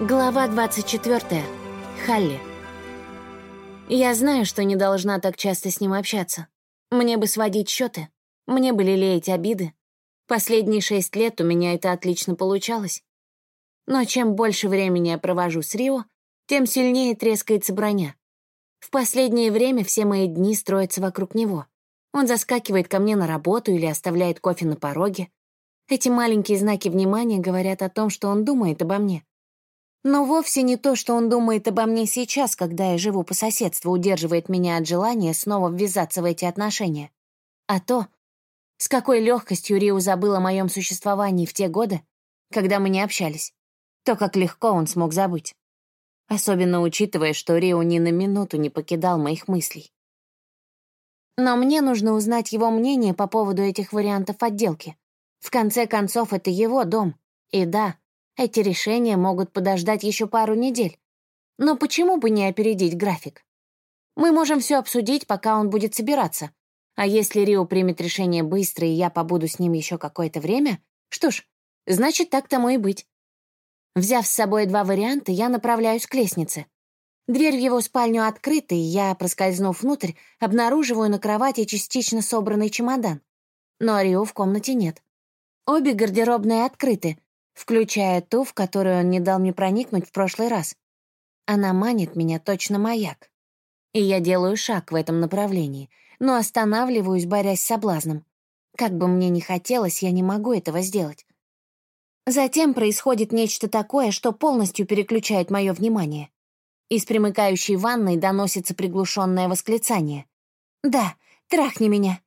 Глава 24. Халли. Я знаю, что не должна так часто с ним общаться. Мне бы сводить счеты, мне бы лелеять обиды. Последние шесть лет у меня это отлично получалось. Но чем больше времени я провожу с Рио, тем сильнее трескается броня. В последнее время все мои дни строятся вокруг него. Он заскакивает ко мне на работу или оставляет кофе на пороге. Эти маленькие знаки внимания говорят о том, что он думает обо мне. Но вовсе не то, что он думает обо мне сейчас, когда я живу по соседству, удерживает меня от желания снова ввязаться в эти отношения. А то, с какой легкостью Риу забыл о моем существовании в те годы, когда мы не общались. То, как легко он смог забыть. Особенно учитывая, что Рио ни на минуту не покидал моих мыслей. Но мне нужно узнать его мнение по поводу этих вариантов отделки. В конце концов, это его дом. И да, эти решения могут подождать еще пару недель. Но почему бы не опередить график? Мы можем все обсудить, пока он будет собираться. А если Рио примет решение быстро, и я побуду с ним еще какое-то время, что ж, значит, так тому и быть. Взяв с собой два варианта, я направляюсь к лестнице. Дверь в его спальню открыта, и я, проскользнув внутрь, обнаруживаю на кровати частично собранный чемодан. Но Рио в комнате нет. Обе гардеробные открыты, включая ту, в которую он не дал мне проникнуть в прошлый раз. Она манит меня точно маяк. И я делаю шаг в этом направлении, но останавливаюсь, борясь с соблазном. Как бы мне ни хотелось, я не могу этого сделать. Затем происходит нечто такое, что полностью переключает мое внимание. Из примыкающей ванной доносится приглушенное восклицание. «Да, трахни меня!»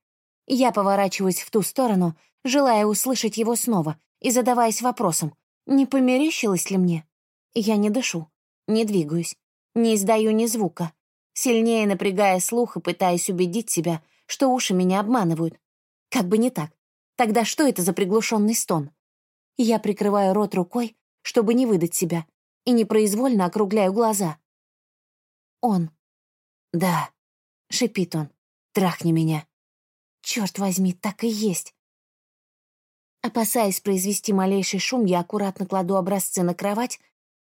Я поворачиваюсь в ту сторону, желая услышать его снова, и задаваясь вопросом, не померещилось ли мне? Я не дышу, не двигаюсь, не издаю ни звука, сильнее напрягая слух и пытаясь убедить себя, что уши меня обманывают. Как бы не так. Тогда что это за приглушенный стон? Я прикрываю рот рукой, чтобы не выдать себя, и непроизвольно округляю глаза. Он. «Да», — шипит он, — «трахни меня». Черт возьми, так и есть. Опасаясь произвести малейший шум, я аккуратно кладу образцы на кровать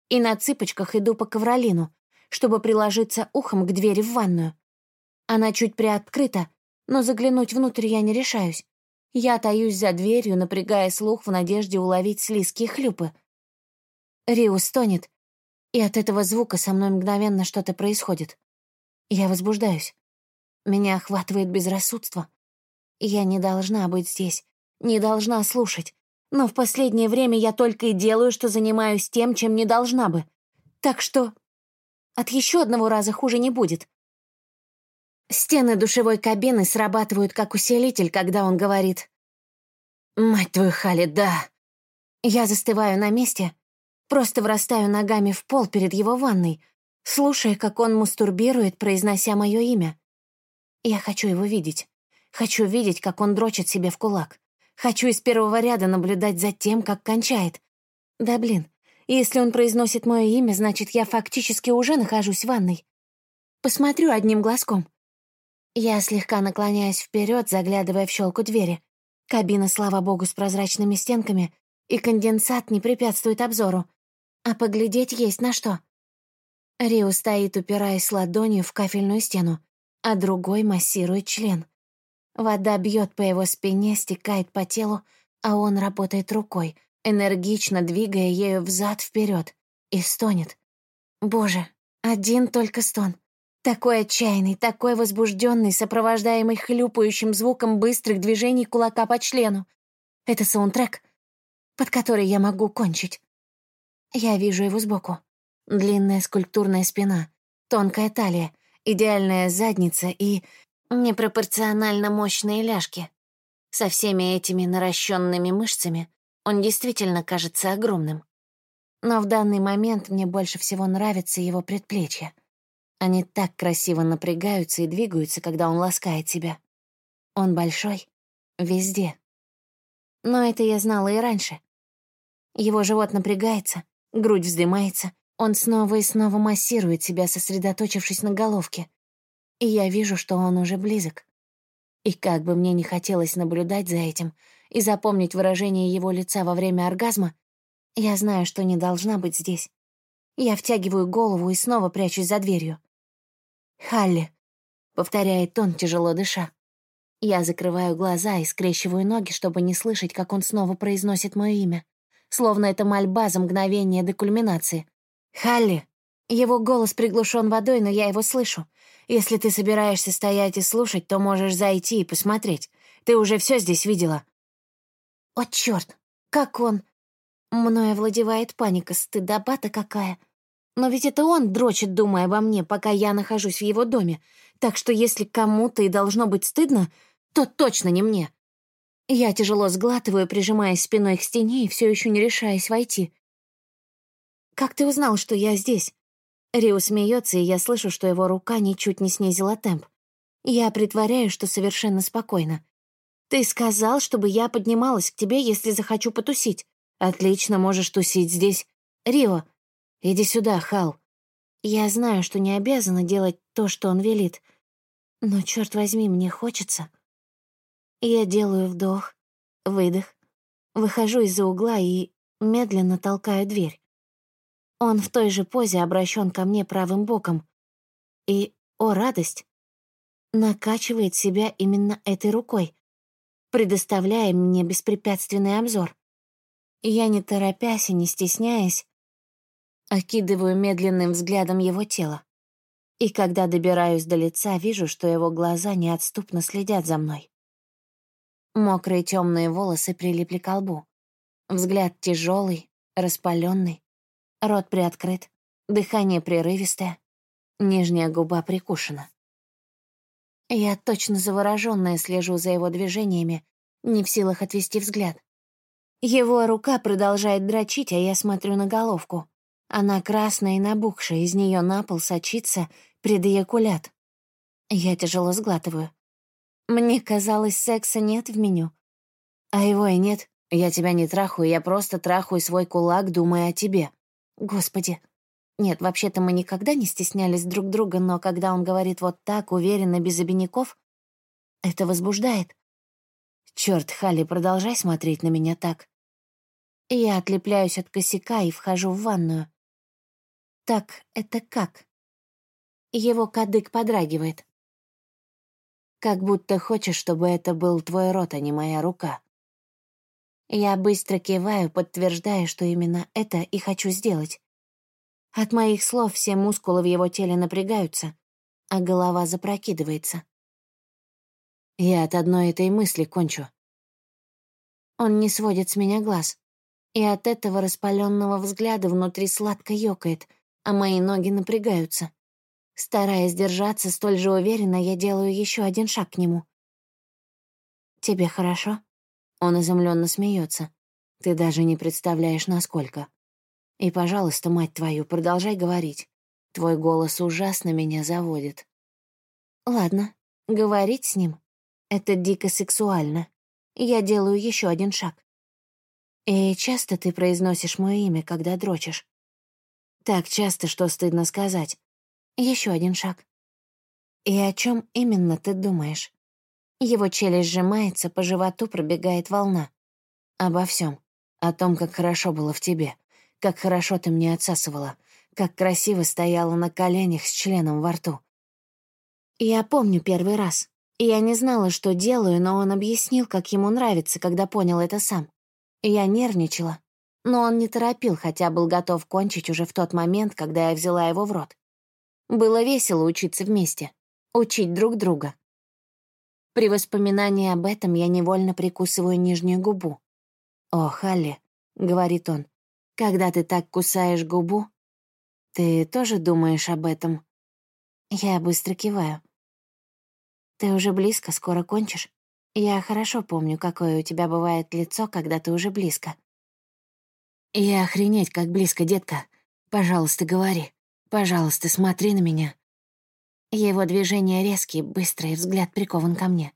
и на цыпочках иду по ковролину, чтобы приложиться ухом к двери в ванную. Она чуть приоткрыта, но заглянуть внутрь я не решаюсь. Я таюсь за дверью, напрягая слух в надежде уловить слизкие хлюпы. Риу стонет, и от этого звука со мной мгновенно что-то происходит. Я возбуждаюсь. Меня охватывает безрассудство. Я не должна быть здесь, не должна слушать. Но в последнее время я только и делаю, что занимаюсь тем, чем не должна бы. Так что от еще одного раза хуже не будет. Стены душевой кабины срабатывают как усилитель, когда он говорит «Мать твою, Хали, да!» Я застываю на месте, просто врастаю ногами в пол перед его ванной, слушая, как он мастурбирует, произнося мое имя. Я хочу его видеть. Хочу видеть, как он дрочит себе в кулак. Хочу из первого ряда наблюдать за тем, как кончает. Да блин, если он произносит мое имя, значит, я фактически уже нахожусь в ванной. Посмотрю одним глазком. Я слегка наклоняюсь вперед, заглядывая в щелку двери. Кабина, слава богу, с прозрачными стенками, и конденсат не препятствует обзору. А поглядеть есть на что. Рио стоит, упираясь ладонью в кафельную стену, а другой массирует член. Вода бьет по его спине, стекает по телу, а он работает рукой, энергично двигая ею взад вперед и стонет. Боже, один только стон. Такой отчаянный, такой возбужденный, сопровождаемый хлюпающим звуком быстрых движений кулака по члену. Это саундтрек, под который я могу кончить. Я вижу его сбоку. Длинная скульптурная спина, тонкая талия, идеальная задница и Непропорционально мощные ляжки. Со всеми этими наращенными мышцами он действительно кажется огромным. Но в данный момент мне больше всего нравятся его предплечья. Они так красиво напрягаются и двигаются, когда он ласкает себя. Он большой, везде. Но это я знала и раньше. Его живот напрягается, грудь вздымается, он снова и снова массирует себя, сосредоточившись на головке и я вижу, что он уже близок. И как бы мне не хотелось наблюдать за этим и запомнить выражение его лица во время оргазма, я знаю, что не должна быть здесь. Я втягиваю голову и снова прячусь за дверью. «Халли», — повторяет он, тяжело дыша. Я закрываю глаза и скрещиваю ноги, чтобы не слышать, как он снова произносит мое имя. Словно это мольба за мгновение до кульминации. «Халли!» Его голос приглушен водой, но я его слышу. Если ты собираешься стоять и слушать, то можешь зайти и посмотреть. Ты уже все здесь видела. О, черт! Как он? Мною овладевает паника, стыдоба-то какая. Но ведь это он дрочит, думая обо мне, пока я нахожусь в его доме. Так что если кому-то и должно быть стыдно, то точно не мне. Я тяжело сглатываю, прижимаясь спиной к стене и все еще не решаясь войти. «Как ты узнал, что я здесь?» Рио смеется, и я слышу, что его рука ничуть не снизила темп. Я притворяю, что совершенно спокойно. «Ты сказал, чтобы я поднималась к тебе, если захочу потусить. Отлично, можешь тусить здесь. Рио, иди сюда, Хал. Я знаю, что не обязана делать то, что он велит. Но, черт возьми, мне хочется. Я делаю вдох, выдох, выхожу из-за угла и медленно толкаю дверь. Он в той же позе обращен ко мне правым боком. И, о радость, накачивает себя именно этой рукой, предоставляя мне беспрепятственный обзор. Я, не торопясь и не стесняясь, окидываю медленным взглядом его тело. И когда добираюсь до лица, вижу, что его глаза неотступно следят за мной. Мокрые темные волосы прилипли к лбу. Взгляд тяжелый, распаленный, рот приоткрыт, дыхание прерывистое, нижняя губа прикушена. Я точно заворожённая слежу за его движениями, не в силах отвести взгляд. Его рука продолжает дрочить, а я смотрю на головку. Она красная и набухшая, из нее на пол сочится предоякулят. Я тяжело сглатываю. Мне казалось, секса нет в меню. А его и нет. Я тебя не трахаю, я просто трахаю свой кулак, думая о тебе. Господи. Нет, вообще-то мы никогда не стеснялись друг друга, но когда он говорит вот так, уверенно, без обиняков, это возбуждает. Черт, Халли, продолжай смотреть на меня так. Я отлепляюсь от косяка и вхожу в ванную. Так, это как? Его кадык подрагивает. Как будто хочешь, чтобы это был твой рот, а не моя рука. Я быстро киваю, подтверждая, что именно это и хочу сделать. От моих слов все мускулы в его теле напрягаются, а голова запрокидывается. Я от одной этой мысли кончу. Он не сводит с меня глаз, и от этого распаленного взгляда внутри сладко ёкает, а мои ноги напрягаются. Стараясь держаться столь же уверенно, я делаю еще один шаг к нему. «Тебе хорошо?» Он изумленно смеется. «Ты даже не представляешь, насколько. И, пожалуйста, мать твою, продолжай говорить. Твой голос ужасно меня заводит». «Ладно, говорить с ним — это дико сексуально. Я делаю еще один шаг. И часто ты произносишь мое имя, когда дрочишь?» «Так часто, что стыдно сказать. Еще один шаг. И о чем именно ты думаешь? Его челюсть сжимается, по животу пробегает волна. Обо всем. О том, как хорошо было в тебе. Как хорошо ты мне отсасывала. Как красиво стояла на коленях с членом во рту. Я помню первый раз. Я не знала, что делаю, но он объяснил, как ему нравится, когда понял это сам. Я нервничала. Но он не торопил, хотя был готов кончить уже в тот момент, когда я взяла его в рот. Было весело учиться вместе, учить друг друга. При воспоминании об этом я невольно прикусываю нижнюю губу. «О, Халли», — говорит он, — «когда ты так кусаешь губу, ты тоже думаешь об этом?» Я быстро киваю. «Ты уже близко, скоро кончишь. Я хорошо помню, какое у тебя бывает лицо, когда ты уже близко». «Я охренеть, как близко, детка. Пожалуйста, говори». Пожалуйста, смотри на меня». Его движения резкие, быстрый, взгляд прикован ко мне.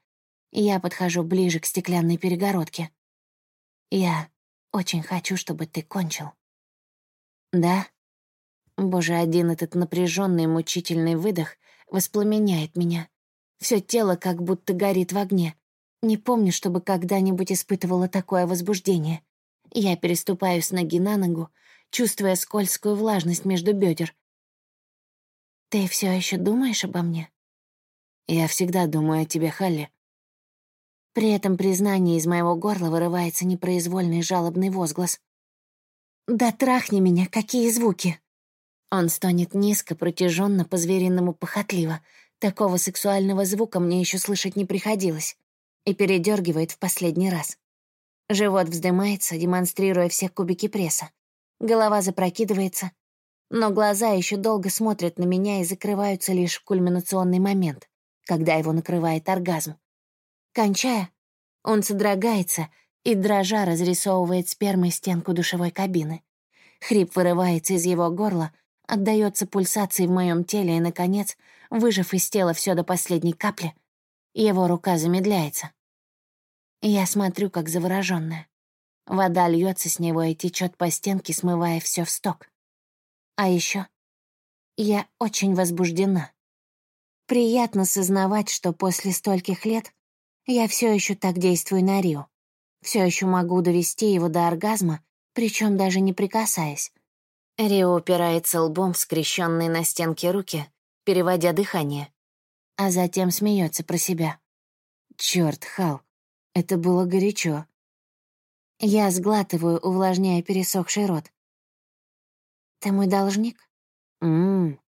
Я подхожу ближе к стеклянной перегородке. «Я очень хочу, чтобы ты кончил». «Да?» Боже, один этот напряженный мучительный выдох воспламеняет меня. Все тело как будто горит в огне. Не помню, чтобы когда-нибудь испытывала такое возбуждение. Я переступаю с ноги на ногу, чувствуя скользкую влажность между бедер. «Ты все еще думаешь обо мне?» «Я всегда думаю о тебе, Халли». При этом признании из моего горла вырывается непроизвольный жалобный возглас. «Да трахни меня, какие звуки!» Он стонет низко, протяженно, по-звериному похотливо. Такого сексуального звука мне еще слышать не приходилось. И передергивает в последний раз. Живот вздымается, демонстрируя все кубики пресса. Голова запрокидывается, но глаза еще долго смотрят на меня и закрываются лишь в кульминационный момент, когда его накрывает оргазм. Кончая, он содрогается и, дрожа, разрисовывает спермой стенку душевой кабины. Хрип вырывается из его горла, отдаётся пульсации в моем теле и, наконец, выжав из тела все до последней капли, его рука замедляется. Я смотрю, как заворожённая. Вода льется с него и течет по стенке, смывая все в сток. А еще я очень возбуждена. Приятно сознавать, что после стольких лет я все еще так действую на Рио. Все еще могу довести его до оргазма, причем даже не прикасаясь. Рио упирается лбом в скрещенные на стенке руки, переводя дыхание, а затем смеется про себя. Черт, Хал, это было горячо. Я сглатываю, увлажняя пересохший рот. «Ты мой должник?» «Ммм».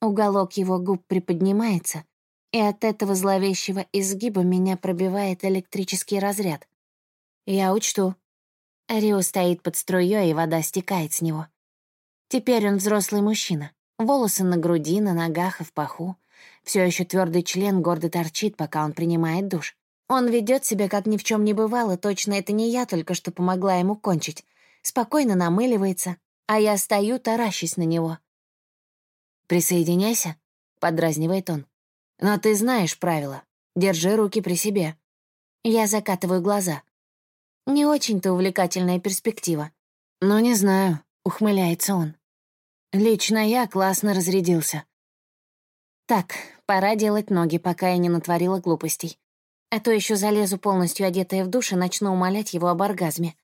Уголок его губ приподнимается, и от этого зловещего изгиба меня пробивает электрический разряд. Я учту. Рио стоит под струей, и вода стекает с него. Теперь он взрослый мужчина. Волосы на груди, на ногах и в паху. Все еще твердый член гордо торчит, пока он принимает душ. Он ведет себя, как ни в чем не бывало, точно это не я только что помогла ему кончить. Спокойно намыливается, а я стою, таращусь на него. «Присоединяйся», — подразнивает он. «Но ты знаешь правила. Держи руки при себе». Я закатываю глаза. Не очень-то увлекательная перспектива. «Ну, не знаю», — ухмыляется он. «Лично я классно разрядился». Так, пора делать ноги, пока я не натворила глупостей. А то еще залезу полностью одетая в душ и начну умолять его об оргазме.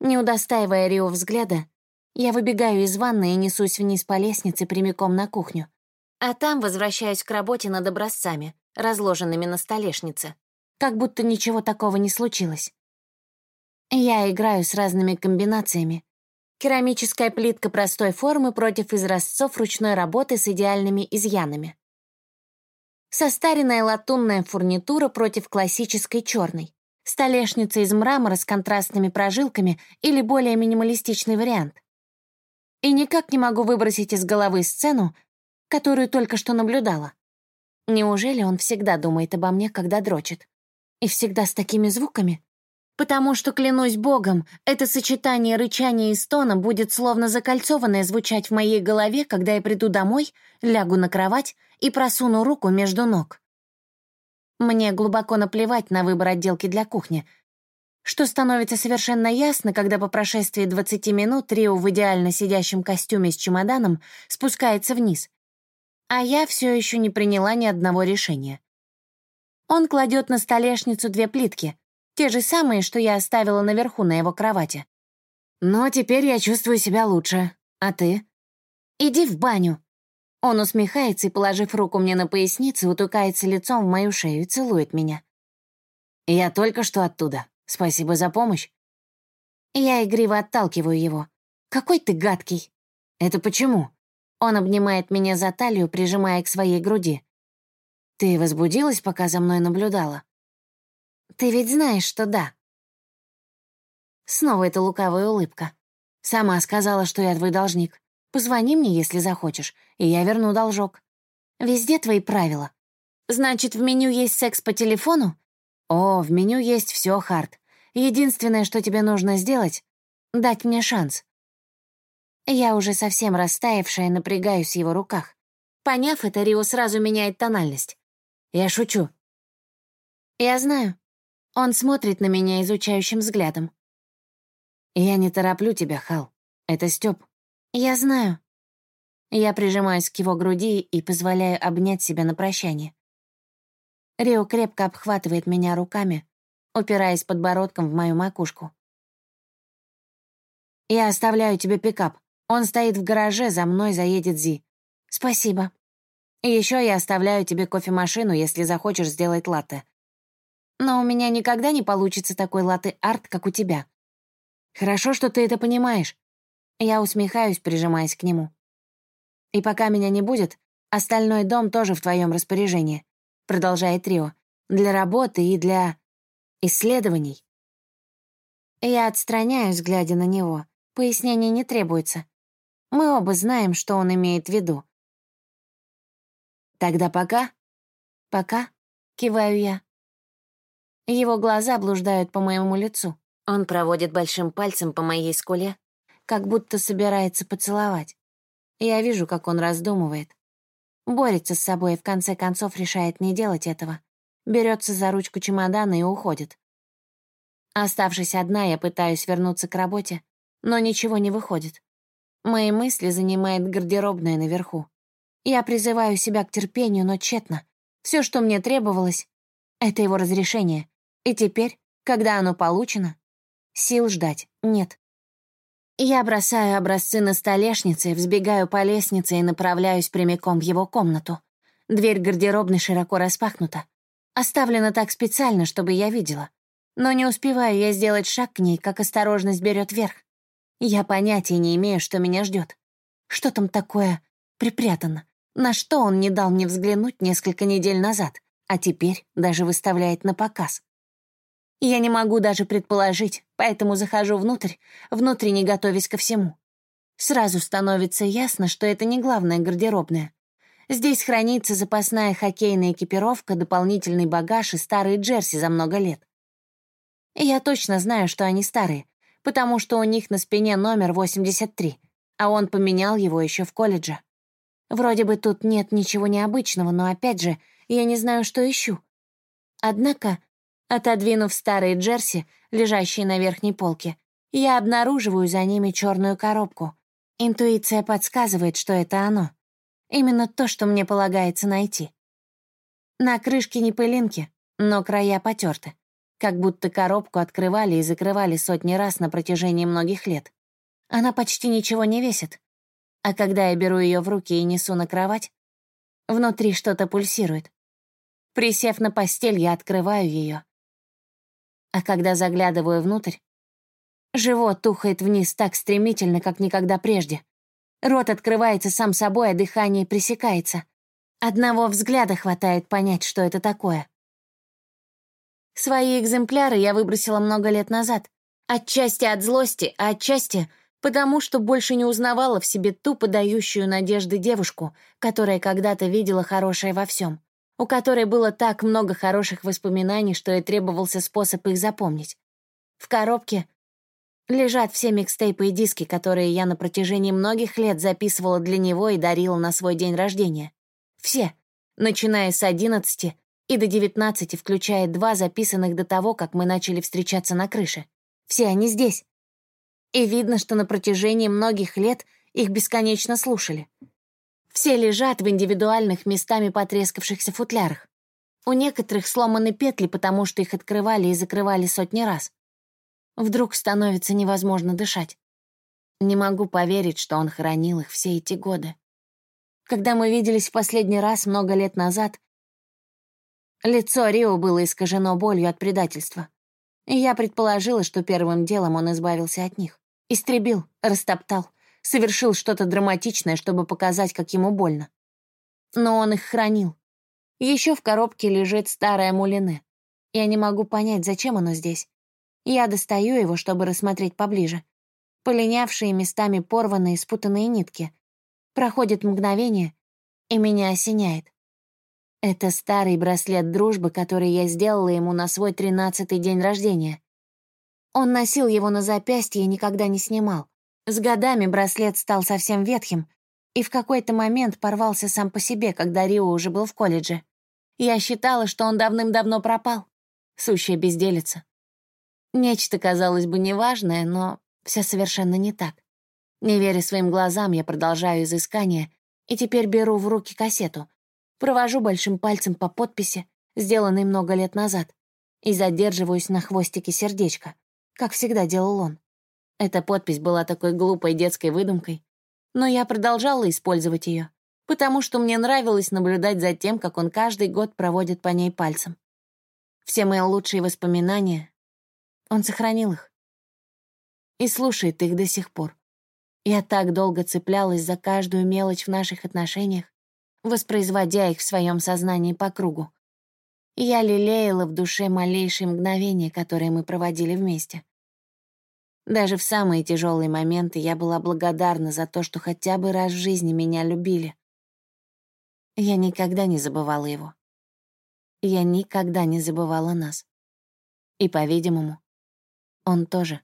Не удостаивая Рио взгляда, я выбегаю из ванны и несусь вниз по лестнице прямиком на кухню. А там возвращаюсь к работе над образцами, разложенными на столешнице. Как будто ничего такого не случилось. Я играю с разными комбинациями. Керамическая плитка простой формы против изразцов ручной работы с идеальными изъянами состаренная латунная фурнитура против классической черной, столешница из мрамора с контрастными прожилками или более минималистичный вариант. И никак не могу выбросить из головы сцену, которую только что наблюдала. Неужели он всегда думает обо мне, когда дрочит? И всегда с такими звуками? Потому что, клянусь богом, это сочетание рычания и стона будет словно закольцованное звучать в моей голове, когда я приду домой, лягу на кровать и просуну руку между ног. Мне глубоко наплевать на выбор отделки для кухни, что становится совершенно ясно, когда по прошествии 20 минут Рио в идеально сидящем костюме с чемоданом спускается вниз. А я все еще не приняла ни одного решения. Он кладет на столешницу две плитки — те же самые, что я оставила наверху на его кровати. Но теперь я чувствую себя лучше. А ты? Иди в баню. Он усмехается и, положив руку мне на поясницу, утыкается лицом в мою шею и целует меня. Я только что оттуда. Спасибо за помощь. Я игриво отталкиваю его. Какой ты гадкий. Это почему? Он обнимает меня за талию, прижимая к своей груди. Ты возбудилась, пока за мной наблюдала? Ты ведь знаешь, что да. Снова эта лукавая улыбка. Сама сказала, что я твой должник. Позвони мне, если захочешь, и я верну должок. Везде твои правила. Значит, в меню есть секс по телефону? О, в меню есть все, Харт. Единственное, что тебе нужно сделать — дать мне шанс. Я уже совсем растаявшая напрягаюсь в его руках. Поняв это, Рио сразу меняет тональность. Я шучу. Я знаю. Он смотрит на меня изучающим взглядом. «Я не тороплю тебя, Хал. Это Стёп». «Я знаю». Я прижимаюсь к его груди и позволяю обнять себя на прощание. Рио крепко обхватывает меня руками, упираясь подбородком в мою макушку. Я оставляю тебе пикап. Он стоит в гараже, за мной заедет Зи. Спасибо. И еще я оставляю тебе кофемашину, если захочешь сделать латте. Но у меня никогда не получится такой латте-арт, как у тебя. Хорошо, что ты это понимаешь. Я усмехаюсь, прижимаясь к нему. И пока меня не будет, остальной дом тоже в твоем распоряжении, продолжает Трио, для работы и для исследований. Я отстраняюсь, глядя на него. Пояснений не требуется. Мы оба знаем, что он имеет в виду. «Тогда пока?» «Пока», — киваю я. Его глаза блуждают по моему лицу. Он проводит большим пальцем по моей скуле, как будто собирается поцеловать. Я вижу, как он раздумывает. Борется с собой и в конце концов решает не делать этого. Берется за ручку чемодана и уходит. Оставшись одна, я пытаюсь вернуться к работе, но ничего не выходит. Мои мысли занимает гардеробная наверху. Я призываю себя к терпению, но тщетно. Все, что мне требовалось, — это его разрешение. И теперь, когда оно получено, сил ждать нет. Я бросаю образцы на столешнице, взбегаю по лестнице и направляюсь прямиком в его комнату. Дверь гардеробной широко распахнута. Оставлена так специально, чтобы я видела. Но не успеваю я сделать шаг к ней, как осторожность берет верх. Я понятия не имею, что меня ждет. Что там такое припрятано? На что он не дал мне взглянуть несколько недель назад, а теперь даже выставляет на показ? Я не могу даже предположить, поэтому захожу внутрь, внутренне готовясь ко всему. Сразу становится ясно, что это не главная гардеробная. Здесь хранится запасная хоккейная экипировка, дополнительный багаж и старые джерси за много лет. Я точно знаю, что они старые, потому что у них на спине номер 83, а он поменял его еще в колледже. Вроде бы тут нет ничего необычного, но опять же, я не знаю, что ищу. Однако, отодвинув старые джерси, лежащие на верхней полке, я обнаруживаю за ними черную коробку. Интуиция подсказывает, что это оно. Именно то, что мне полагается найти. На крышке не пылинки, но края потерты как будто коробку открывали и закрывали сотни раз на протяжении многих лет. Она почти ничего не весит. А когда я беру ее в руки и несу на кровать, внутри что-то пульсирует. Присев на постель, я открываю ее. А когда заглядываю внутрь, живот тухает вниз так стремительно, как никогда прежде. Рот открывается сам собой, а дыхание пресекается. Одного взгляда хватает понять, что это такое. Свои экземпляры я выбросила много лет назад. Отчасти от злости, а отчасти потому, что больше не узнавала в себе ту подающую надежды девушку, которая когда-то видела хорошее во всем, у которой было так много хороших воспоминаний, что и требовался способ их запомнить. В коробке лежат все микстейпы и диски, которые я на протяжении многих лет записывала для него и дарила на свой день рождения. Все, начиная с одиннадцати и до 19, включая два записанных до того, как мы начали встречаться на крыше. Все они здесь. И видно, что на протяжении многих лет их бесконечно слушали. Все лежат в индивидуальных местами потрескавшихся футлярах. У некоторых сломаны петли, потому что их открывали и закрывали сотни раз. Вдруг становится невозможно дышать. Не могу поверить, что он хранил их все эти годы. Когда мы виделись в последний раз много лет назад, Лицо Рио было искажено болью от предательства. И я предположила, что первым делом он избавился от них. Истребил, растоптал, совершил что-то драматичное, чтобы показать, как ему больно. Но он их хранил. Еще в коробке лежит старое мулине. Я не могу понять, зачем оно здесь. Я достаю его, чтобы рассмотреть поближе. Полинявшие местами порванные спутанные нитки. Проходит мгновение, и меня осеняет. Это старый браслет дружбы, который я сделала ему на свой тринадцатый день рождения. Он носил его на запястье и никогда не снимал. С годами браслет стал совсем ветхим и в какой-то момент порвался сам по себе, когда Рио уже был в колледже. Я считала, что он давным-давно пропал. Сущая безделица. Нечто, казалось бы, неважное, но все совершенно не так. Не веря своим глазам, я продолжаю изыскание и теперь беру в руки кассету — Провожу большим пальцем по подписи, сделанной много лет назад, и задерживаюсь на хвостике сердечка, как всегда делал он. Эта подпись была такой глупой детской выдумкой, но я продолжала использовать ее, потому что мне нравилось наблюдать за тем, как он каждый год проводит по ней пальцем. Все мои лучшие воспоминания, он сохранил их и слушает их до сих пор. Я так долго цеплялась за каждую мелочь в наших отношениях, воспроизводя их в своем сознании по кругу. Я лелеяла в душе малейшие мгновения, которые мы проводили вместе. Даже в самые тяжелые моменты я была благодарна за то, что хотя бы раз в жизни меня любили. Я никогда не забывала его. Я никогда не забывала нас. И, по-видимому, он тоже.